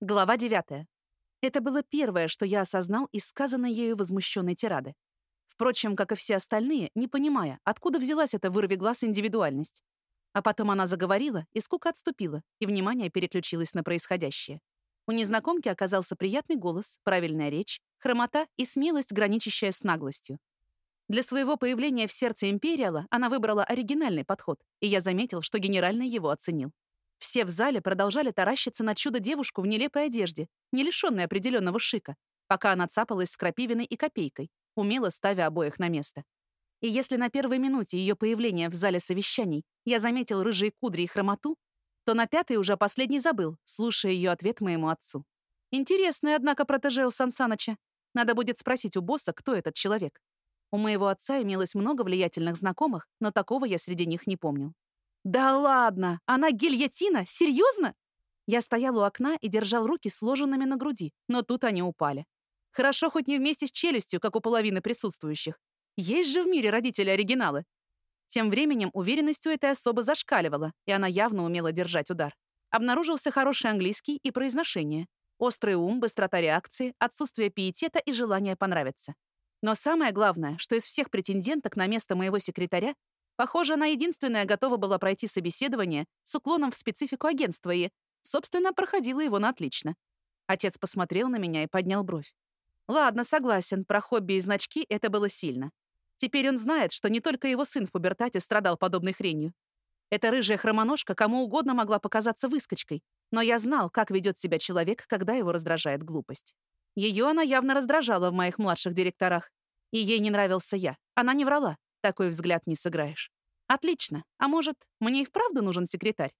Глава 9. Это было первое, что я осознал из сказанной ею возмущенной тирады. Впрочем, как и все остальные, не понимая, откуда взялась эта вырви глаз индивидуальность. А потом она заговорила, и скука отступила, и внимание переключилось на происходящее. У незнакомки оказался приятный голос, правильная речь, хромота и смелость, граничащая с наглостью. Для своего появления в сердце Империала она выбрала оригинальный подход, и я заметил, что генеральный его оценил. Все в зале продолжали таращиться на чудо-девушку в нелепой одежде, не лишённой определенного шика, пока она цапалась с крапивиной и копейкой, умело ставя обоих на место. И если на первой минуте ее появления в зале совещаний я заметил рыжие кудри и хромоту, то на пятой уже последний забыл, слушая ее ответ моему отцу. Интересный, однако, протеже у Сансаныча. Надо будет спросить у босса, кто этот человек. У моего отца имелось много влиятельных знакомых, но такого я среди них не помнил. «Да ладно! Она гильотина? Серьезно?» Я стоял у окна и держал руки сложенными на груди, но тут они упали. Хорошо хоть не вместе с челюстью, как у половины присутствующих. Есть же в мире родители-оригиналы. Тем временем уверенность у этой особы зашкаливала, и она явно умела держать удар. Обнаружился хороший английский и произношение. Острый ум, быстрота реакции, отсутствие пиетета и желание понравиться. Но самое главное, что из всех претенденток на место моего секретаря Похоже, она единственная готова была пройти собеседование с уклоном в специфику агентства и, собственно, проходила его на отлично. Отец посмотрел на меня и поднял бровь. Ладно, согласен, про хобби и значки это было сильно. Теперь он знает, что не только его сын в пубертате страдал подобной хренью. Эта рыжая хромоножка кому угодно могла показаться выскочкой, но я знал, как ведет себя человек, когда его раздражает глупость. Ее она явно раздражала в моих младших директорах. И ей не нравился я. Она не врала. Такой взгляд не сыграешь. Отлично. А может, мне и вправду нужен секретарь?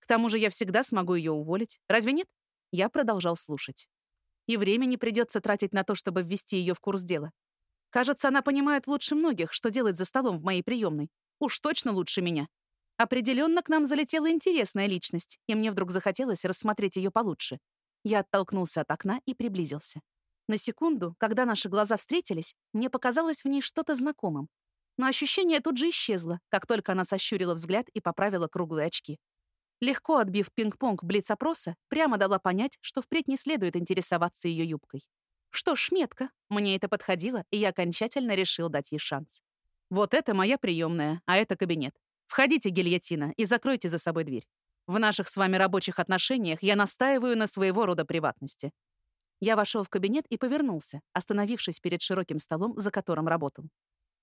К тому же я всегда смогу ее уволить. Разве нет? Я продолжал слушать. И времени придется тратить на то, чтобы ввести ее в курс дела. Кажется, она понимает лучше многих, что делать за столом в моей приемной. Уж точно лучше меня. Определенно к нам залетела интересная личность, и мне вдруг захотелось рассмотреть ее получше. Я оттолкнулся от окна и приблизился. На секунду, когда наши глаза встретились, мне показалось в ней что-то знакомым. Но ощущение тут же исчезло, как только она сощурила взгляд и поправила круглые очки. Легко отбив пинг-понг блиц-опроса, прямо дала понять, что впредь не следует интересоваться ее юбкой. Что ж, метка. Мне это подходило, и я окончательно решил дать ей шанс. Вот это моя приемная, а это кабинет. Входите, гильотина, и закройте за собой дверь. В наших с вами рабочих отношениях я настаиваю на своего рода приватности. Я вошел в кабинет и повернулся, остановившись перед широким столом, за которым работал.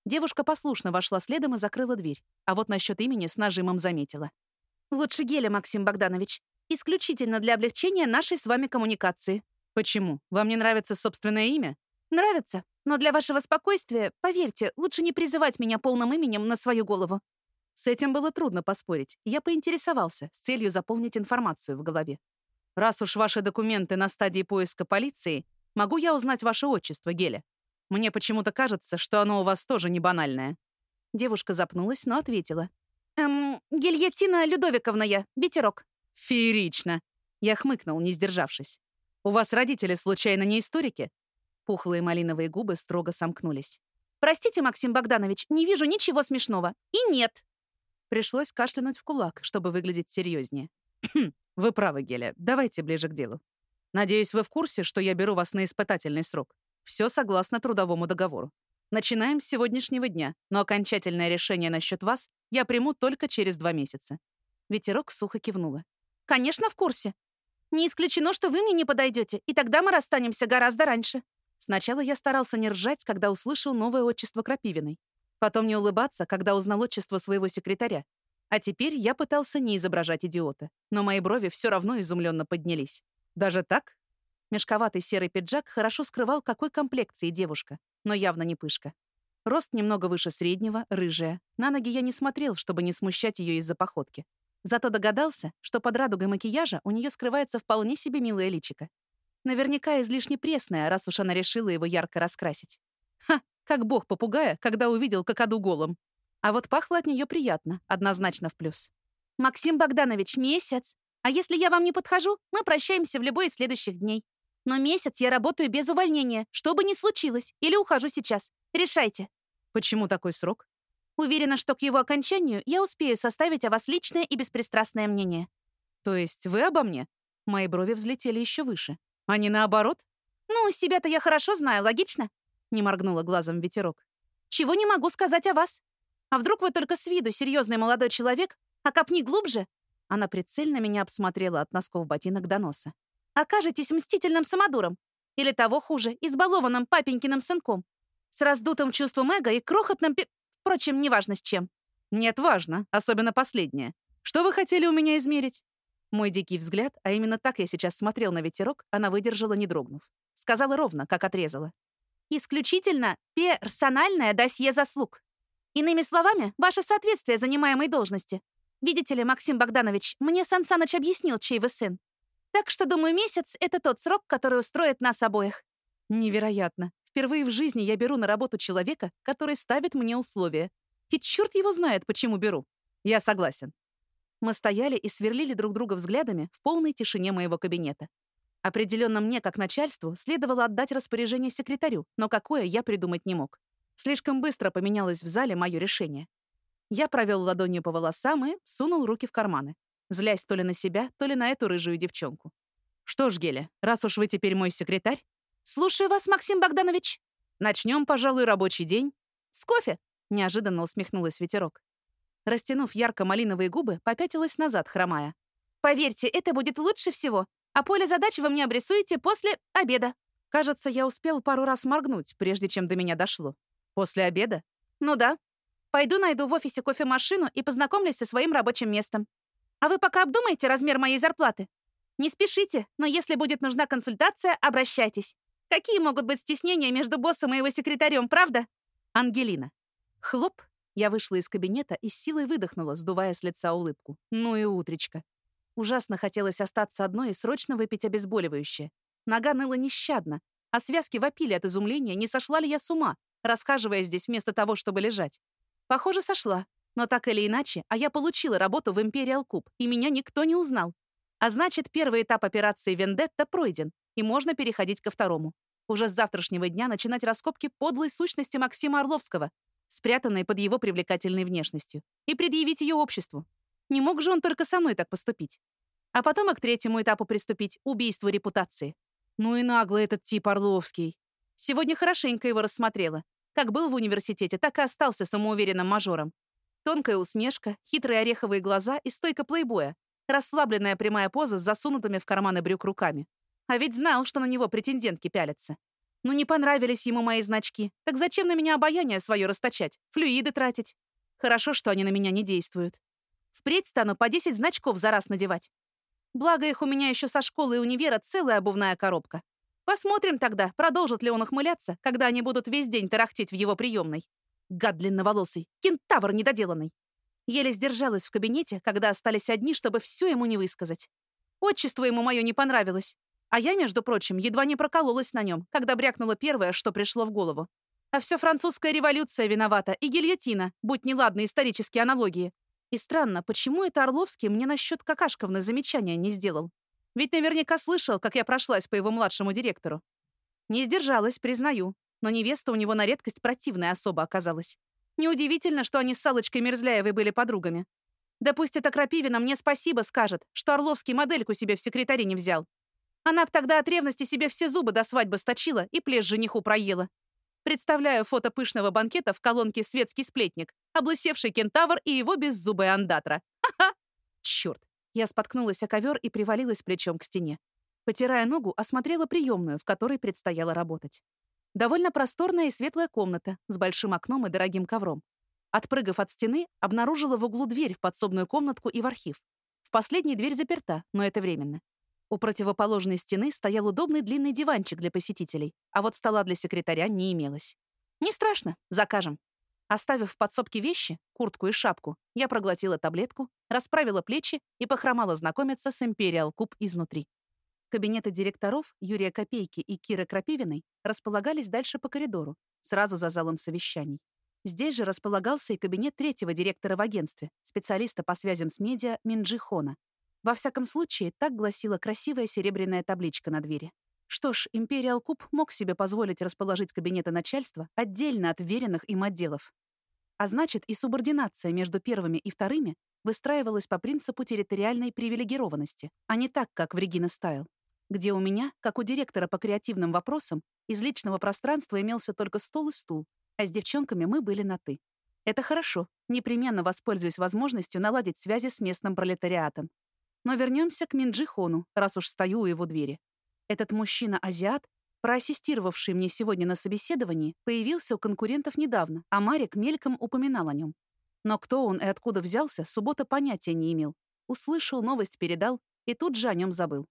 Девушка послушно вошла следом и закрыла дверь, а вот насчет имени с нажимом заметила. «Лучше геля, Максим Богданович. Исключительно для облегчения нашей с вами коммуникации». «Почему? Вам не нравится собственное имя?» «Нравится. Но для вашего спокойствия, поверьте, лучше не призывать меня полным именем на свою голову». С этим было трудно поспорить. Я поинтересовался с целью заполнить информацию в голове. «Раз уж ваши документы на стадии поиска полиции, могу я узнать ваше отчество, Геля?» Мне почему-то кажется, что оно у вас тоже не банальное». Девушка запнулась, но ответила. «Эм, Гильотина Людовиковна я, ветерок». «Феерично!» Я хмыкнул, не сдержавшись. «У вас родители, случайно, не историки?» Пухлые малиновые губы строго сомкнулись. «Простите, Максим Богданович, не вижу ничего смешного. И нет!» Пришлось кашлянуть в кулак, чтобы выглядеть серьезнее. «Вы правы, Геля. Давайте ближе к делу. Надеюсь, вы в курсе, что я беру вас на испытательный срок?» Все согласно трудовому договору. Начинаем с сегодняшнего дня, но окончательное решение насчет вас я приму только через два месяца». Ветерок сухо кивнула. «Конечно, в курсе. Не исключено, что вы мне не подойдете, и тогда мы расстанемся гораздо раньше». Сначала я старался не ржать, когда услышал новое отчество Крапивиной. Потом не улыбаться, когда узнал отчество своего секретаря. А теперь я пытался не изображать идиота. Но мои брови все равно изумленно поднялись. «Даже так?» Мешковатый серый пиджак хорошо скрывал, какой комплекции девушка, но явно не пышка. Рост немного выше среднего, рыжая. На ноги я не смотрел, чтобы не смущать ее из-за походки. Зато догадался, что под радугой макияжа у нее скрывается вполне себе милое личико. Наверняка излишне пресное, раз уж она решила его ярко раскрасить. Ха, как бог попугая, когда увидел какаду голым. А вот пахло от нее приятно, однозначно в плюс. «Максим Богданович, месяц. А если я вам не подхожу, мы прощаемся в любой из следующих дней. Но месяц я работаю без увольнения, что бы ни случилось, или ухожу сейчас. Решайте». «Почему такой срок?» «Уверена, что к его окончанию я успею составить о вас личное и беспристрастное мнение». «То есть вы обо мне?» Мои брови взлетели еще выше. А не наоборот? Ну, себя-то я хорошо знаю, логично? Не моргнула глазом ветерок. Чего не могу сказать о вас? А вдруг вы только с виду серьезный молодой человек, а копни глубже? Она прицельно меня обсмотрела от носков ботинок до носа. Окажетесь мстительным самодуром. Или того хуже, избалованным папенькиным сынком. С раздутым чувством эго и крохотным пи... Впрочем, неважно с чем. Нет, важно, особенно последнее. Что вы хотели у меня измерить? Мой дикий взгляд, а именно так я сейчас смотрел на ветерок, она выдержала, не дрогнув. Сказала ровно, как отрезала. «Исключительно персональное досье заслуг. Иными словами, ваше соответствие занимаемой должности. Видите ли, Максим Богданович, мне Сан Саныч объяснил, чей вы сын. Так что, думаю, месяц — это тот срок, который устроит нас обоих». Невероятно. Впервые в жизни я беру на работу человека, который ставит мне условия. И черт его знает, почему беру. Я согласен. Мы стояли и сверлили друг друга взглядами в полной тишине моего кабинета. Определенно мне, как начальству, следовало отдать распоряжение секретарю, но какое я придумать не мог. Слишком быстро поменялось в зале мое решение. Я провел ладонью по волосам и сунул руки в карманы, злясь то ли на себя, то ли на эту рыжую девчонку. «Что ж, Геля, раз уж вы теперь мой секретарь...» «Слушаю вас, Максим Богданович». «Начнем, пожалуй, рабочий день». «С кофе», — неожиданно усмехнулась ветерок. Растянув ярко-малиновые губы, попятилась назад, хромая. «Поверьте, это будет лучше всего, а поле задач вы мне обрисуете после обеда». Кажется, я успел пару раз моргнуть, прежде чем до меня дошло. После обеда? Ну да. Пойду найду в офисе кофемашину и познакомлюсь со своим рабочим местом. А вы пока обдумайте размер моей зарплаты. Не спешите, но если будет нужна консультация, обращайтесь. Какие могут быть стеснения между боссом и его секретарем, правда? Ангелина. Хлоп, я вышла из кабинета и с силой выдохнула, сдувая с лица улыбку. Ну и утречка. Ужасно хотелось остаться одной и срочно выпить обезболивающее. Нога ныла нещадно, а связки вопили от изумления, не сошла ли я с ума, расхаживая здесь вместо того, чтобы лежать. Похоже, сошла. Но так или иначе, а я получила работу в Imperial Куб, и меня никто не узнал. А значит, первый этап операции «Вендетта» пройден, и можно переходить ко второму. Уже с завтрашнего дня начинать раскопки подлой сущности Максима Орловского, спрятанной под его привлекательной внешностью, и предъявить ее обществу. Не мог же он только со мной так поступить. А потом и к третьему этапу приступить — убийству репутации. Ну и наглый этот тип Орловский. Сегодня хорошенько его рассмотрела. Как был в университете, так и остался самоуверенным мажором. Тонкая усмешка, хитрые ореховые глаза и стойка плейбоя. Расслабленная прямая поза с засунутыми в карманы брюк руками. А ведь знал, что на него претендентки пялятся. Ну не понравились ему мои значки. Так зачем на меня обаяние свое расточать? Флюиды тратить? Хорошо, что они на меня не действуют. Впредь стану по 10 значков за раз надевать. Благо их у меня еще со школы и универа целая обувная коробка. Посмотрим тогда, продолжит ли он ухмыляться, когда они будут весь день тарахтеть в его приемной. Гад длинноволосый, кентавр недоделанный. Еле сдержалась в кабинете, когда остались одни, чтобы все ему не высказать. Отчество ему мое не понравилось. А я, между прочим, едва не прокололась на нем, когда брякнула первое, что пришло в голову. А все французская революция виновата и гильотина, будь неладны исторические аналогии. И странно, почему это Орловский мне насчет Какашковны замечания не сделал? Ведь наверняка слышал, как я прошлась по его младшему директору. Не сдержалась, признаю, но невеста у него на редкость противная особа оказалась. Неудивительно, что они с Салочкой Мерзляевой были подругами. Да пусть эта Крапивина мне спасибо скажет, что Орловский модельку себе в секретаре не взял. Она б тогда от ревности себе все зубы до свадьбы сточила и плешь жениху проела. Представляю фото пышного банкета в колонке «Светский сплетник», облысевший кентавр и его беззубая андатра. Ха-ха! Чёрт! Я споткнулась о ковер и привалилась плечом к стене. Потирая ногу, осмотрела приемную, в которой предстояло работать. Довольно просторная и светлая комната с большим окном и дорогим ковром. Отпрыгав от стены, обнаружила в углу дверь в подсобную комнатку и в архив. В последней дверь заперта, но это временно. У противоположной стены стоял удобный длинный диванчик для посетителей, а вот стола для секретаря не имелось. Не страшно, закажем. Оставив в подсобке вещи, куртку и шапку, я проглотила таблетку, расправила плечи и похромала знакомиться с Imperial Куб изнутри. Кабинеты директоров Юрия Копейки и Киры Крапивиной располагались дальше по коридору, сразу за залом совещаний. Здесь же располагался и кабинет третьего директора в агентстве, специалиста по связям с медиа Минджи Хона, во всяком случае, так гласила красивая серебряная табличка на двери. Что ж, Imperial Куб мог себе позволить расположить кабинеты начальства отдельно от веренных им отделов. А значит, и субординация между первыми и вторыми выстраивалась по принципу территориальной привилегированности, а не так, как в Регина Стайл, где у меня, как у директора по креативным вопросам, из личного пространства имелся только стол и стул, а с девчонками мы были на «ты». Это хорошо, непременно воспользуюсь возможностью наладить связи с местным пролетариатом. Но вернемся к Минджи Хону, раз уж стою у его двери. Этот мужчина-азиат, проассистировавший мне сегодня на собеседовании, появился у конкурентов недавно, а Марик мельком упоминал о нем. Но кто он и откуда взялся, суббота понятия не имел. Услышал, новость передал и тут же о нем забыл.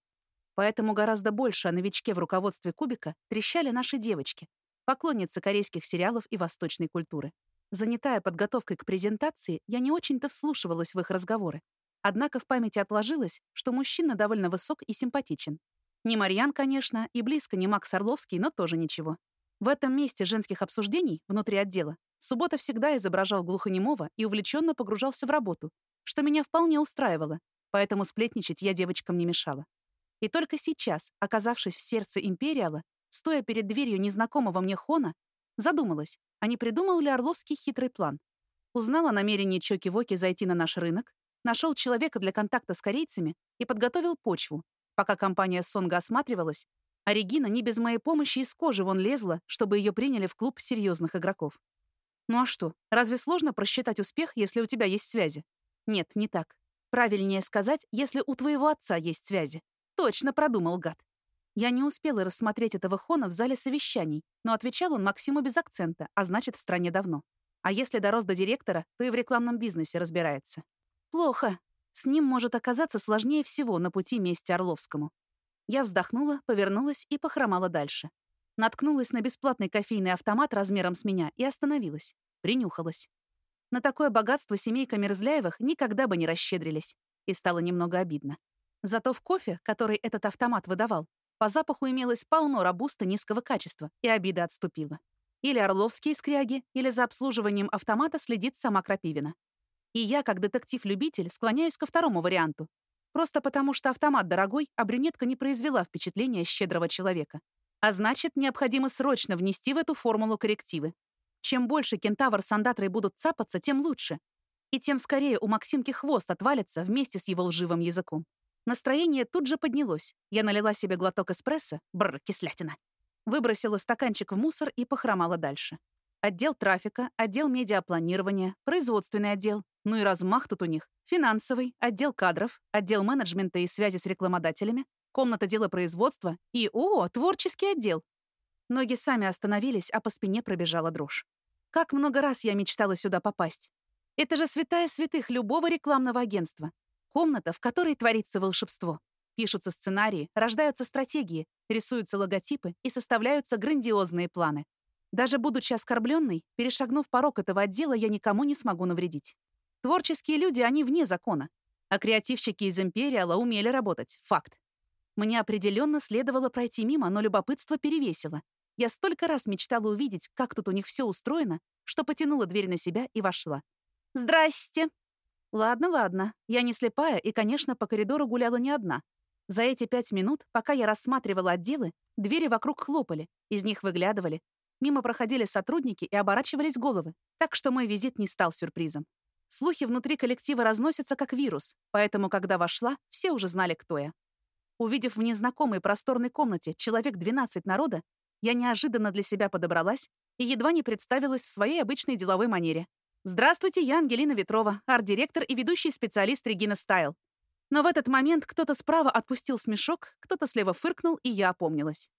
Поэтому гораздо больше о новичке в руководстве Кубика трещали наши девочки, поклонницы корейских сериалов и восточной культуры. Занятая подготовкой к презентации, я не очень-то вслушивалась в их разговоры. Однако в памяти отложилось, что мужчина довольно высок и симпатичен. Не Марьян, конечно, и близко не Макс Орловский, но тоже ничего. В этом месте женских обсуждений, внутри отдела, Суббота всегда изображал глухонемого и увлеченно погружался в работу, что меня вполне устраивало, поэтому сплетничать я девочкам не мешала. И только сейчас, оказавшись в сердце Империала, стоя перед дверью незнакомого мне Хона, задумалась, а не придумал ли Орловский хитрый план. Узнал о намерении Чоки-Воки зайти на наш рынок, нашел человека для контакта с корейцами и подготовил почву, пока компания Сонга осматривалась, а Регина не без моей помощи из кожи вон лезла, чтобы ее приняли в клуб серьезных игроков. Ну а что, разве сложно просчитать успех, если у тебя есть связи? Нет, не так. Правильнее сказать, если у твоего отца есть связи. Точно продумал, гад. Я не успела рассмотреть этого Хона в зале совещаний, но отвечал он Максиму без акцента, а значит, в стране давно. А если дорос до директора, то и в рекламном бизнесе разбирается. Плохо. С ним может оказаться сложнее всего на пути мести Орловскому. Я вздохнула, повернулась и похромала дальше. Наткнулась на бесплатный кофейный автомат размером с меня и остановилась. Принюхалась. На такое богатство семейка Мерзляевых никогда бы не расщедрились. И стало немного обидно. Зато в кофе, который этот автомат выдавал, по запаху имелось полно рабуста низкого качества, и обида отступила. Или Орловские скряги, или за обслуживанием автомата следит сама Крапивина. И я, как детектив-любитель, склоняюсь ко второму варианту. Просто потому, что автомат дорогой, а брюнетка не произвела впечатления щедрого человека. А значит, необходимо срочно внести в эту формулу коррективы. Чем больше кентавр с андатрой будут цапаться, тем лучше. И тем скорее у Максимки хвост отвалится вместе с его лживым языком. Настроение тут же поднялось. Я налила себе глоток эспрессо, бррр, кислятина. Выбросила стаканчик в мусор и похромала дальше. Отдел трафика, отдел медиапланирования, производственный отдел. Ну и размах тут у них. Финансовый, отдел кадров, отдел менеджмента и связи с рекламодателями, комната дела производства и, о, творческий отдел. Ноги сами остановились, а по спине пробежала дрожь. Как много раз я мечтала сюда попасть. Это же святая святых любого рекламного агентства. Комната, в которой творится волшебство. Пишутся сценарии, рождаются стратегии, рисуются логотипы и составляются грандиозные планы. Даже будучи оскорбленной, перешагнув порог этого отдела, я никому не смогу навредить. Творческие люди, они вне закона. А креативщики из Империала умели работать. Факт. Мне определенно следовало пройти мимо, но любопытство перевесило. Я столько раз мечтала увидеть, как тут у них все устроено, что потянула дверь на себя и вошла. «Здрасте!» Ладно, ладно. Я не слепая и, конечно, по коридору гуляла не одна. За эти пять минут, пока я рассматривала отделы, двери вокруг хлопали, из них выглядывали. Мимо проходили сотрудники и оборачивались головы, так что мой визит не стал сюрпризом. Слухи внутри коллектива разносятся как вирус, поэтому, когда вошла, все уже знали, кто я. Увидев в незнакомой просторной комнате человек 12 народа, я неожиданно для себя подобралась и едва не представилась в своей обычной деловой манере. «Здравствуйте, я Ангелина Ветрова, арт-директор и ведущий специалист Регина Стайл». Но в этот момент кто-то справа отпустил смешок, кто-то слева фыркнул, и я опомнилась.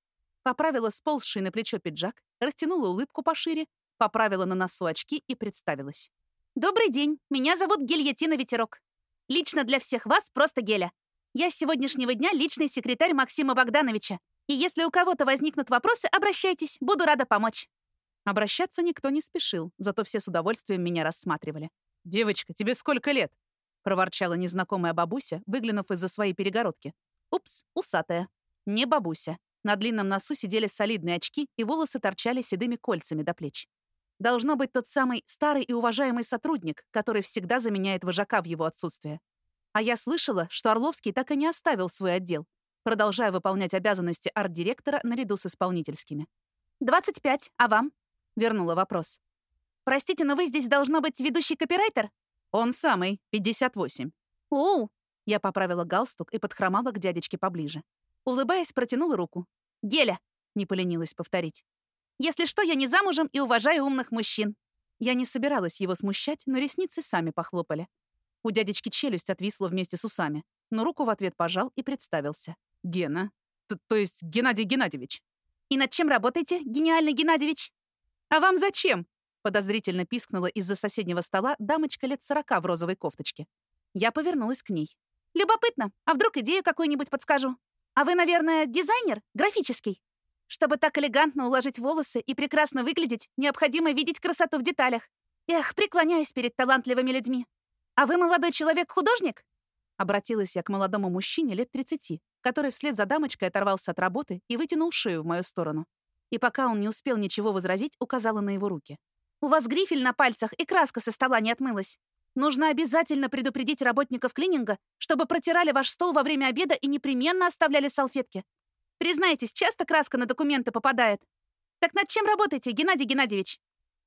Поправила сползший на плечо пиджак, растянула улыбку пошире, поправила на носу очки и представилась. «Добрый день, меня зовут Гильотина Ветерок. Лично для всех вас просто Геля. Я с сегодняшнего дня личный секретарь Максима Богдановича. И если у кого-то возникнут вопросы, обращайтесь, буду рада помочь». Обращаться никто не спешил, зато все с удовольствием меня рассматривали. «Девочка, тебе сколько лет?» — проворчала незнакомая бабуся, выглянув из-за своей перегородки. «Упс, усатая. Не бабуся. На длинном носу сидели солидные очки, и волосы торчали седыми кольцами до плеч. Должно быть тот самый старый и уважаемый сотрудник, который всегда заменяет вожака в его отсутствие. А я слышала, что Орловский так и не оставил свой отдел, продолжая выполнять обязанности арт-директора наряду с исполнительскими. «25, а вам?» — вернула вопрос. «Простите, но вы здесь должно быть ведущий копирайтер?» «Он самый, 58». «Оу!» Я поправила галстук и подхромала к дядечке поближе. Улыбаясь, протянула руку. «Геля!» — не поленилась повторить. «Если что, я не замужем и уважаю умных мужчин». Я не собиралась его смущать, но ресницы сами похлопали. У дядечки челюсть отвисла вместе с усами, но руку в ответ пожал и представился. «Гена. Т то есть Геннадий Геннадьевич». «И над чем работаете, гениальный Геннадьевич?» «А вам зачем?» — подозрительно пискнула из-за соседнего стола дамочка лет сорока в розовой кофточке. Я повернулась к ней. «Любопытно. А вдруг идею какую-нибудь подскажу? А вы, наверное, дизайнер? Графический?» Чтобы так элегантно уложить волосы и прекрасно выглядеть, необходимо видеть красоту в деталях. Эх, преклоняюсь перед талантливыми людьми. А вы, молодой человек, художник? Обратилась я к молодому мужчине лет 30, который вслед за дамочкой оторвался от работы и вытянул шею в мою сторону. И пока он не успел ничего возразить, указала на его руки. «У вас грифель на пальцах, и краска со стола не отмылась. Нужно обязательно предупредить работников клининга, чтобы протирали ваш стол во время обеда и непременно оставляли салфетки. Признайтесь, часто краска на документы попадает. Так над чем работаете, Геннадий Геннадьевич?»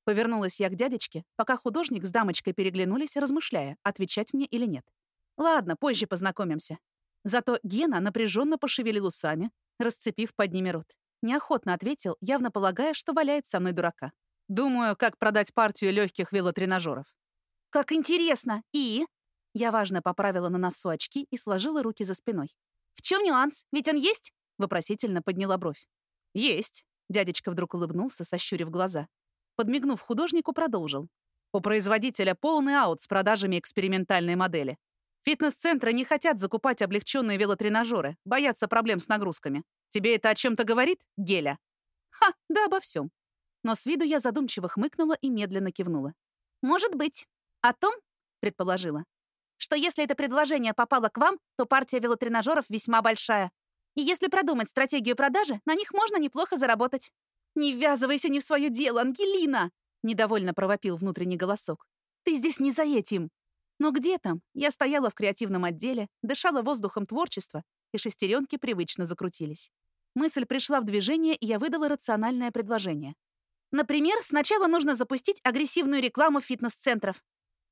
Повернулась я к дядечке, пока художник с дамочкой переглянулись, размышляя, отвечать мне или нет. Ладно, позже познакомимся. Зато Гена напряженно пошевелил усами, расцепив под ними рот. Неохотно ответил, явно полагая, что валяет со мной дурака. Думаю, как продать партию легких велотренажеров. «Как интересно! И?» Я важно поправила на носу очки и сложила руки за спиной. «В чем нюанс? Ведь он есть?» Вопросительно подняла бровь. «Есть!» Дядечка вдруг улыбнулся, сощурив глаза. Подмигнув художнику, продолжил. У производителя полный аут с продажами экспериментальной модели. Фитнес-центры не хотят закупать облегченные велотренажеры, боятся проблем с нагрузками. Тебе это о чем-то говорит, Геля? Ха, да обо всем. Но с виду я задумчиво хмыкнула и медленно кивнула. Может быть. О том, предположила, что если это предложение попало к вам, то партия велотренажеров весьма большая, и если продумать стратегию продажи, на них можно неплохо заработать. «Не ввязывайся не в свое дело, Ангелина!» — недовольно провопил внутренний голосок. «Ты здесь не за этим!» Но где там? Я стояла в креативном отделе, дышала воздухом творчества, и шестеренки привычно закрутились. Мысль пришла в движение, и я выдала рациональное предложение. Например, сначала нужно запустить агрессивную рекламу фитнес-центров.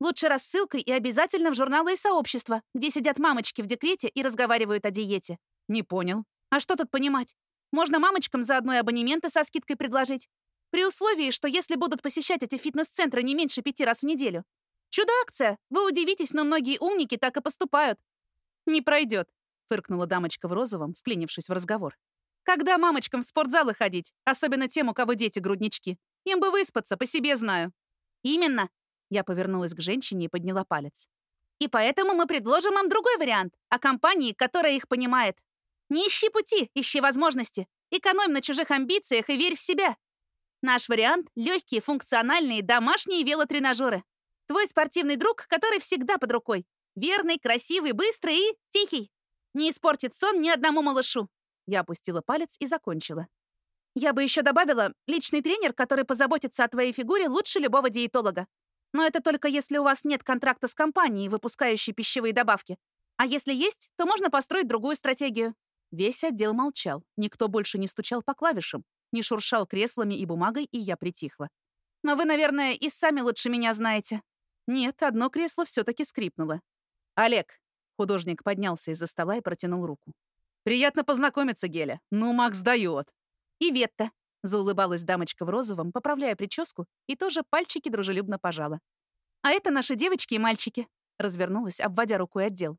Лучше рассылкой и обязательно в журналы и сообщества, где сидят мамочки в декрете и разговаривают о диете. «Не понял. А что тут понимать? Можно мамочкам заодно и абонементы со скидкой предложить. При условии, что если будут посещать эти фитнес-центры не меньше пяти раз в неделю. Чудо-акция! Вы удивитесь, но многие умники так и поступают». «Не пройдет», — фыркнула дамочка в розовом, вклинившись в разговор. «Когда мамочкам в спортзалы ходить, особенно тем, у кого дети груднички? Им бы выспаться, по себе знаю». «Именно!» Я повернулась к женщине и подняла палец. «И поэтому мы предложим вам другой вариант, о компании, которая их понимает. Не ищи пути, ищи возможности. Экономь на чужих амбициях и верь в себя. Наш вариант — легкие, функциональные, домашние велотренажеры. Твой спортивный друг, который всегда под рукой. Верный, красивый, быстрый и тихий. Не испортит сон ни одному малышу. Я опустила палец и закончила. Я бы еще добавила, личный тренер, который позаботится о твоей фигуре лучше любого диетолога. Но это только если у вас нет контракта с компанией, выпускающей пищевые добавки. А если есть, то можно построить другую стратегию. Весь отдел молчал, никто больше не стучал по клавишам, не шуршал креслами и бумагой, и я притихла. «Но вы, наверное, и сами лучше меня знаете». Нет, одно кресло все таки скрипнуло. «Олег!» — художник поднялся из-за стола и протянул руку. «Приятно познакомиться, Геля. Ну, Макс дает. «И Ветта!» — заулыбалась дамочка в розовом, поправляя прическу, и тоже пальчики дружелюбно пожала. «А это наши девочки и мальчики», — развернулась, обводя рукой отдел.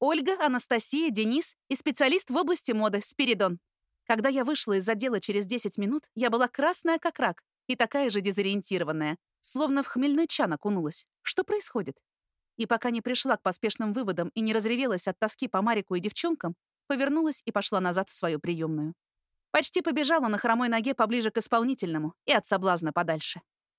Ольга, Анастасия, Денис и специалист в области моды Спиридон. Когда я вышла из отдела через 10 минут, я была красная как рак и такая же дезориентированная, словно в хмельной чан окунулась. Что происходит? И пока не пришла к поспешным выводам и не разревелась от тоски по Марику и девчонкам, повернулась и пошла назад в свою приемную. Почти побежала на хромой ноге поближе к исполнительному и от соблазна подальше.